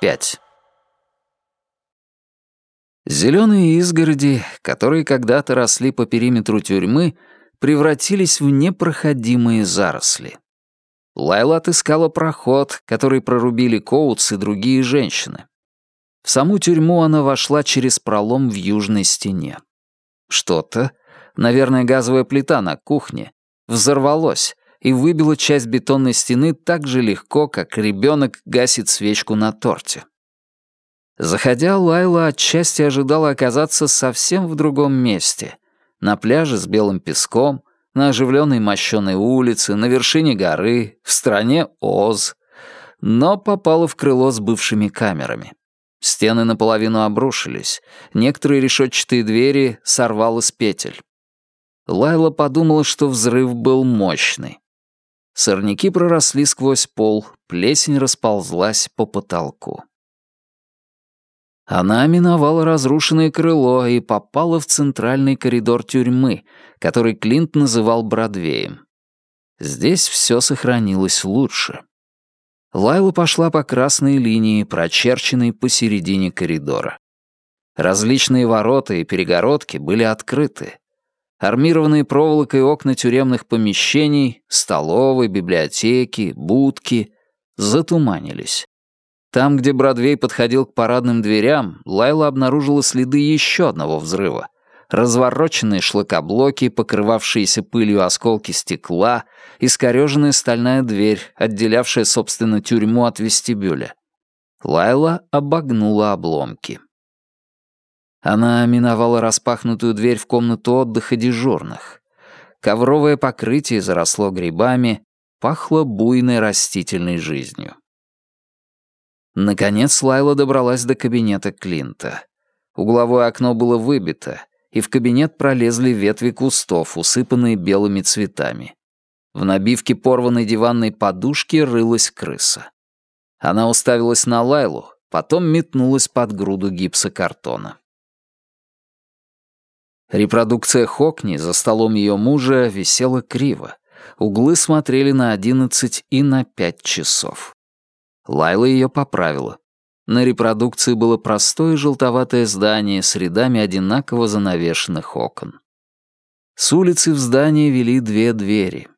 5. Зеленые изгороди, которые когда-то росли по периметру тюрьмы, превратились в непроходимые заросли. Лайла отыскала проход, который прорубили Коутс и другие женщины. В саму тюрьму она вошла через пролом в южной стене. Что-то, наверное, газовая плита на кухне, взорвалось и выбило часть бетонной стены так же легко, как ребенок гасит свечку на торте. Заходя, Лайла отчасти ожидала оказаться совсем в другом месте. На пляже с белым песком, на оживленной мощеной улице, на вершине горы, в стране Оз. Но попала в крыло с бывшими камерами. Стены наполовину обрушились, некоторые решетчатые двери сорвало с петель. Лайла подумала, что взрыв был мощный. Сорняки проросли сквозь пол, плесень расползлась по потолку. Она миновала разрушенное крыло и попала в центральный коридор тюрьмы, который Клинт называл Бродвеем. Здесь все сохранилось лучше. Лайла пошла по красной линии, прочерченной посередине коридора. Различные ворота и перегородки были открыты. Армированные проволокой окна тюремных помещений, столовой, библиотеки, будки затуманились. Там, где Бродвей подходил к парадным дверям, Лайла обнаружила следы еще одного взрыва. Развороченные шлакоблоки, покрывавшиеся пылью осколки стекла, искореженная стальная дверь, отделявшая, собственно, тюрьму от вестибюля. Лайла обогнула обломки. Она миновала распахнутую дверь в комнату отдыха дежурных. Ковровое покрытие заросло грибами, пахло буйной растительной жизнью. Наконец Лайла добралась до кабинета Клинта. Угловое окно было выбито, и в кабинет пролезли ветви кустов, усыпанные белыми цветами. В набивке порванной диванной подушки рылась крыса. Она уставилась на Лайлу, потом метнулась под груду гипсокартона. Репродукция Хокни за столом ее мужа висела криво. Углы смотрели на одиннадцать и на пять часов. Лайла ее поправила. На репродукции было простое желтоватое здание с рядами одинаково занавешенных окон. С улицы в здание вели две двери.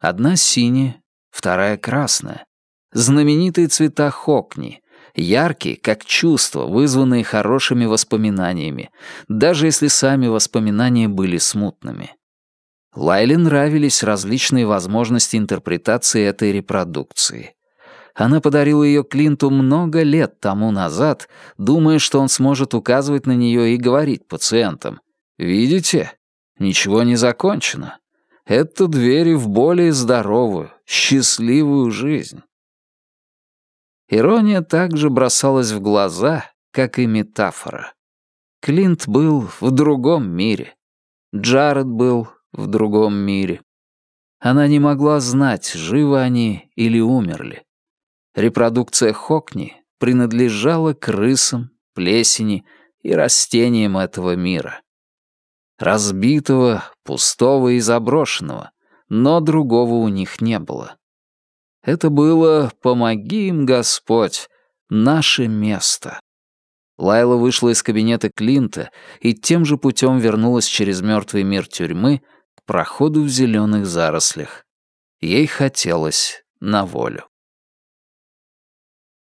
Одна синяя, вторая красная. Знаменитые цвета Хокни, яркие, как чувства, вызванные хорошими воспоминаниями, даже если сами воспоминания были смутными. Лайле нравились различные возможности интерпретации этой репродукции. Она подарила ее Клинту много лет тому назад, думая, что он сможет указывать на нее и говорить пациентам. «Видите? Ничего не закончено. Это двери в более здоровую, счастливую жизнь». Ирония также бросалась в глаза, как и метафора. Клинт был в другом мире. Джаред был в другом мире. Она не могла знать, живы они или умерли. Репродукция Хокни принадлежала крысам, плесени и растениям этого мира. Разбитого, пустого и заброшенного, но другого у них не было. Это было «Помоги им, Господь», наше место. Лайла вышла из кабинета Клинта и тем же путем вернулась через мертвый мир тюрьмы к проходу в зеленых зарослях. Ей хотелось на волю.